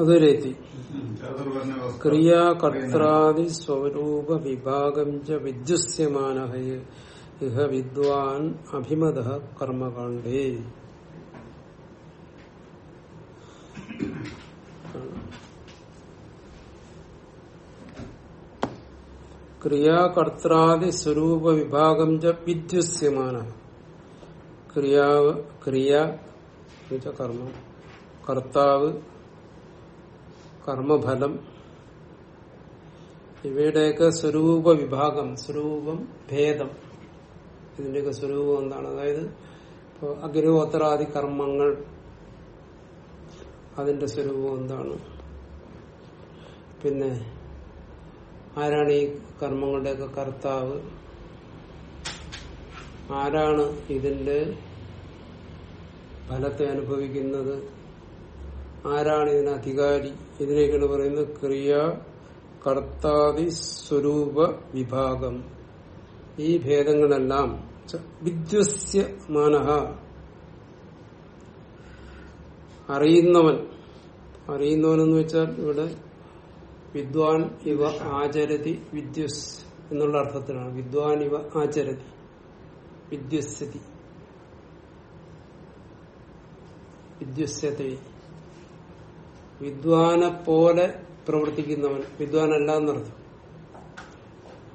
അതൊരെത്തി ക്രിയാകർത്താദി സ്വരൂപ വിഭാഗം ച വിദ്യുസ്യമാന ഇഹ വിദ്വാൻ അഭിമത കർമ്മകാണ്ഡേ. ക്രിയാകർത്താദി സ്വരൂപ വിഭാഗം ച വിദ്യുസ്യമാന. ക്രിയ എന്നുവെച്ചാ കർമ്മം. കർത്താവ് കർമ്മഫലം. ഇവയുടെയൊക്കെ സ്വരൂപ വിഭാഗം സ്വരൂപം ഭേദം. ഇതിന്റെയൊക്കെ സ്വരൂപം എന്താണ്? അതായത് ഇപ്പോൾ അഗ്നിഹോത്രാദി കർമ്മങ്ങൾ അതിന്റെ സ്വരൂപം എന്താണ്? പിന്നെ ആരാണ് ഈ കർമ്മങ്ങളുടെയൊക്കെ കർത്താവ്? ആരാണ് ഇതിന്റെ ഫലത്തെ അനുഭവിക്കുന്നത്? ആരാണ് ഇതിന് അധികാരി? ഇതിനേക്കാണ് പറയുന്നത് ക്രിയ കർത്താതി സ്വരൂപ വിഭാഗം. ഈ ഭേദങ്ങളെല്ലാം വിദ്വസ്യ മാനഹ. അറിയുന്നവൻ എന്ന് വെച്ചാൽ ഇവിടെ വിദ്വാൻ ഇവ ആചരതി വിദ്യുസ് എന്നുള്ള അർത്ഥത്തിലാണ്. വിദ്വാൻ ഇവ ആചരതി. വിദ്യുസ്തി വിദ്യുസ്യത വിദ്വാനെ പോലെ പ്രവർത്തിക്കുന്നവൻ. വിദ്വാനല്ല എന്നർത്ഥം.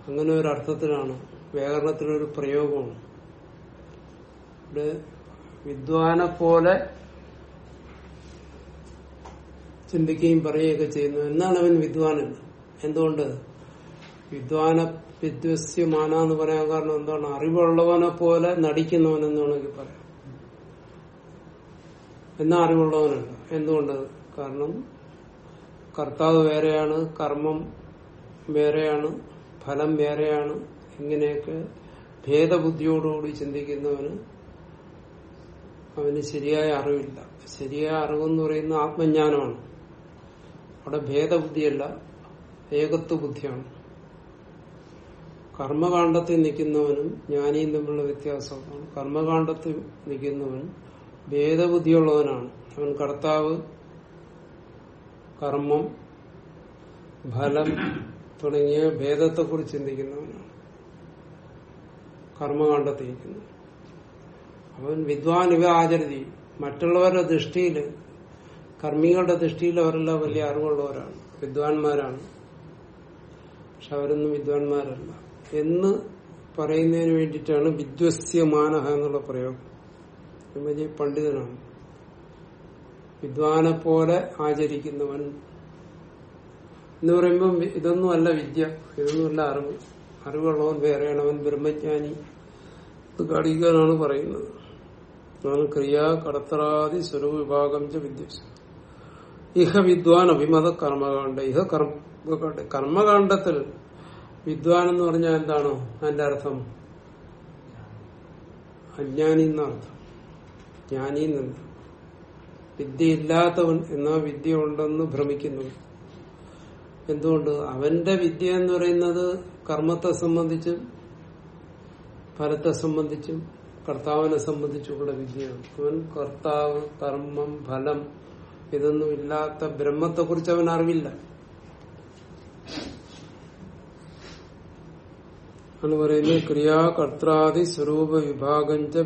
അങ്ങനെ ഒരു അർത്ഥത്തിലാണ് വ്യാകരണത്തിലൊരു പ്രയോഗമാണ് വിദ്വാനെ പോലെ ചിന്തിക്കുകയും പറയുകയൊക്കെ ചെയ്യുന്നു. എന്നാണ് അവൻ വിദ്വാനല്ല എന്തുകൊണ്ട്? വിദ്വാന വിദ്വസ്യമാന എന്ന് പറയാൻ കാരണം എന്താണ്? അറിവുള്ളവനെ പോലെ നടിക്കുന്നവൻ എന്ന് വേണമെങ്കിൽ പറയാം. എന്നാ അറിവുള്ളവനല്ല എന്തുകൊണ്ട്? കാരണം കർത്താവ് വേറെയാണ് കർമ്മം വേറെയാണ് ഫലം വേറെയാണ് ഇങ്ങനെയൊക്കെ ഭേദബുദ്ധിയോടുകൂടി ചിന്തിക്കുന്നവന് അവന് ശരിയായ അറിവില്ല. ശരിയായ അറിവെന്ന് പറയുന്ന ആത്മജ്ഞാനമാണ്. അവിടെ ഭേദബുദ്ധിയല്ല ഏകത്വ ബുദ്ധിയാണ് കർമ്മകാണ്ഡത്തിൽ നിൽക്കുന്നവനും ജ്ഞാനിയും തമ്മിലുള്ള വ്യത്യാസമാണ് കർമ്മകാണ്ഡത്തിൽ നിൽക്കുന്നവൻ ഭേദബുദ്ധിയുള്ളവനാണ്. അവൻ കർത്താവ് കർമ്മം ഫലം തുടങ്ങിയ ഭേദത്തെക്കുറിച്ച് ചിന്തിക്കുന്നവനാണ്. കർമ്മകാണ്ഡത്തിൽ നിൽക്കുന്നു അവൻ വിദ്വാൻ ഇവ ആചരതി മറ്റുള്ളവരുടെ ദൃഷ്ടിയിൽ കർമ്മികളുടെ ദൃഷ്ടിയിൽ അവരെല്ലാം വലിയ അറിവുള്ളവരാണ് വിദ്വാൻമാരാണ്. പക്ഷെ അവരൊന്നും വിദ്വാൻമാരല്ല. എന്ന് പറയുന്നതിന് വേണ്ടിയിട്ടാണ് വിദ്വസ്യമാനഹ എന്നുള്ള പ്രയോഗം. വലിയ പണ്ഡിതനാണ്. വിദ്വാനെ പോലെ ആചരിക്കുന്നവൻ. എന്ന് പറയുമ്പോൾ ഇതൊന്നും അല്ല വിദ്യ ഇതൊന്നുമല്ല അറിവ്. അറിവുള്ളവൻ വേറെയാണ് അവൻ ബ്രഹ്മജ്ഞാനി. ഇത് കാണിക്കാനാണ് പറയുന്നത്. ക്രിയ കടത്തറാതി സ്വരൂപ വിഭാഗം ച വിദ്യ ഇഹ വിദ്വാൻ അഭിമത കർമ്മകാണ്ഡ. ഇഹ കർമ്മകാണ്ഡ കർമ്മകാണ്ഡത്തിൽ വിദ്വാൻ എന്ന് പറഞ്ഞാൽ എന്താണ്? അതിന്റെ അർത്ഥം? അജ്ഞാനി എന്നർത്ഥം ജ്ഞാനി എന്നല്ല വിദ്യയില്ലാത്തവൻ എന്നാ വിദ്യ ഉണ്ടെന്ന് ഭ്രമിക്കുന്നു. എന്തുകൊണ്ട്? അവന്റെ വിദ്യ എന്ന് പറയുന്നത് കർമ്മത്തെ സംബന്ധിച്ചും ഫലത്തെ സംബന്ധിച്ചും കർത്താവിനെ സംബന്ധിച്ചുള്ള വിദ്യയാണ്. അവൻ കർത്താവ് കർമ്മം ഫലം ഇതൊന്നും ഇല്ലാത്ത ബ്രഹ്മത്തെ കുറിച്ച് അവൻ അറിവില്ല. ആണ് പറയുന്നത് ക്രിയാകർത്താദി സ്വരൂപ വിഭാഗം ച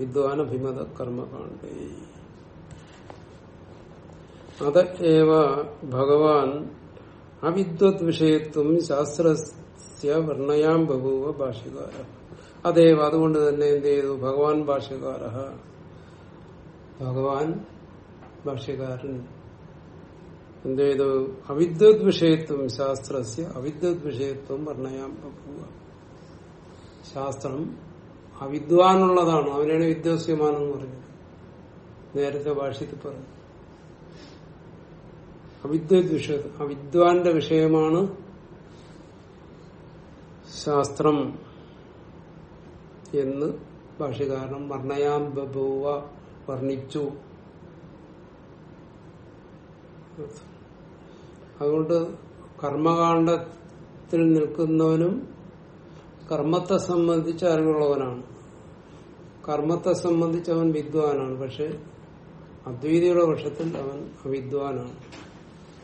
വിദ്വാന ഭിമത കർമ്മകാണ്ഡേ. അത് ഏവ ഭഗവാൻ അവിദ്വത് വിഷയത്വം ശാസ്ത്രസ്യ വർണയാം ബഭൂവ ഭാഷ്യകാര. അതേവ അതുകൊണ്ട് തന്നെ എന്ത് ചെയ്തു? ഭഗവാൻ ഭാഷ്യകാര. ഭഗവാൻ ഭാഷ്യകാരൻ എന്ത് ചെയ്തു അവിദ്വത് വിഷയത്വം ശാസ്ത്രസ്യ അവിദ്വത് വിഷയത്വം വർണയാം ബഭൂവ ശാസ്ത്രം അവിദ്വാനുള്ളതാണ് അവനാണ് വിദ്വസ്യമാനെന്ന് പറഞ്ഞത്. നേരത്തെ ഭാഷ്യത്തിൽ പറഞ്ഞു. അവിദ്വത് വിഷയം അവിദ്വാന്റെ വിഷയമാണ് ശാസ്ത്രം എന്ന് ഭാഷകാരണം വർണയാം ബഭൂവ വർണിച്ചു. അതുകൊണ്ട് കർമ്മകാണ്ഡത്തിൽ നിൽക്കുന്നവനും കർമ്മത്തെ സംബന്ധിച്ച് അറിവുള്ളവനാണ്. കർമ്മത്തെ സംബന്ധിച്ച് അവൻ വിദ്വാനാണ് പക്ഷെ അദ്വൈതിയുടെ പക്ഷത്തിൽ അവൻ അവിദ്വാനാണ്.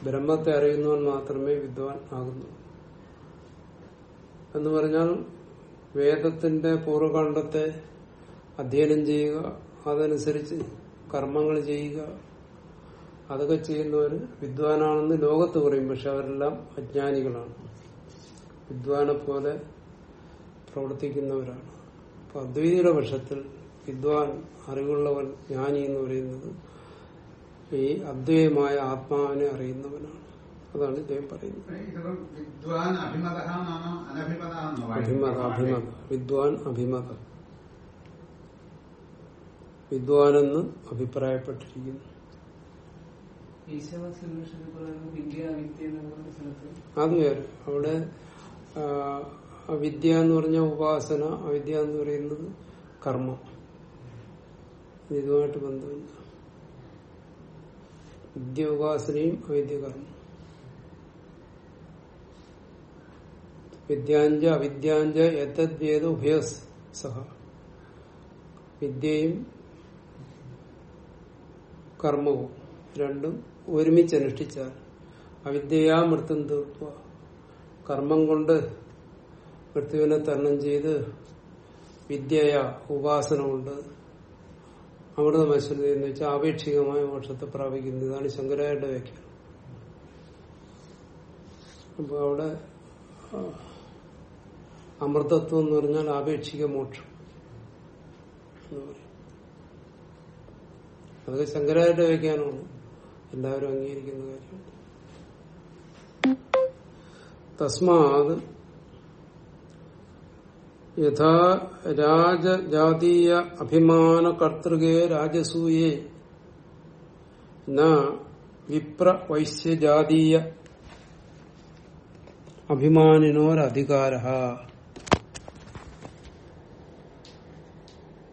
ബ്രഹ്മത്തെ അറിയുന്നവൻ മാത്രമേ വിദ്വാൻ ആകുന്നു. എന്ന് പറഞ്ഞാൽ വേദത്തിന്റെ പൂർവകാണ്ഡത്തെ അധ്യയനം ചെയ്യുക അതനുസരിച്ച് കർമ്മങ്ങൾ ചെയ്യുക അതൊക്കെ ചെയ്യുന്നവർ വിദ്വാനാണെന്ന് ലോകത്ത് പറയും പക്ഷെ അവരെല്ലാം അജ്ഞാനികളാണ്. വിദ്വാനെ പോലെ പ്രവർത്തിക്കുന്നവരാണ്. അപ്പൊ അദ്വൈതിയുടെ പക്ഷത്തിൽ വിദ്വാൻ അറിവുള്ളവൻ ജ്ഞാനി എന്ന് പറയുന്നത് ഈ അദ്വൈതമായ ആത്മാവിനെ അറിയുന്നവനാണ്. അതാണ് ഇദ്ദേഹം പറയുന്നത്. അഭിമത അഭിമത. വിദ്വാൻ അഭിമത. വിദ്വാനെന്ന് അഭിപ്രായപ്പെട്ടിരിക്കുന്നു ഈശവ സൊല്യൂഷൻ പറയുന്നത് വിദ്യ അവിദ്യ എന്ന് പറയുന്ന സ്ഥലത്ത് അത് വേറെ അവിടെ ആ, അവിദ്യ എന്ന് പറഞ്ഞ ഉപാസന അവിദ്യ എന്ന് പറയുന്നത് കർമ്മം. ഇതുമായിട്ട് ബന്ധമില്ല. വിദ്യ ഉപാസനയും അവിദ്യ കർമ്മം. വിദ്യാഞ്ച അവിദ്യാഞ്ച എത്തദ്വേദ ഉഭയസ് സഹ. വിദ്യയും കർമ്മവും. രണ്ടും ഒരുമിച്ച് അനുഷ്ഠിച്ചാൽ അവിദ്യയാ മൃത്യം തീർക്കുക കർമ്മം കൊണ്ട് മൃത്യുവിനെ തരണം ചെയ്ത് വിദ്യയ ഉപാസന കൊണ്ട് അമൃതമശ്വരത എന്ന് വെച്ചാൽ ആപേക്ഷികമായ മോക്ഷത്തെ പ്രാപിക്കുന്നത് ഇതാണ് ശങ്കരായുടെ വ്യാഖ്യാനം. അപ്പൊ അവിടെ അമൃതത്വം എന്ന് പറഞ്ഞാൽ ആപേക്ഷിക മോക്ഷം അതൊക്കെ ശങ്കരായുടെ വ്യാഖ്യാനമാണ്. എല്ലാവരും അംഗീകരിക്കുന്ന കാര്യമാണ് തസ്മാത് യഥാ രാജജാതീയ അഭിമാന കർത്തൃകേ രാജസൂയേ ന വിപ്ര വൈശ്യജാതീയ അഭിമാനിനോരധികാര.